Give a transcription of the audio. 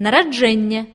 нараджэння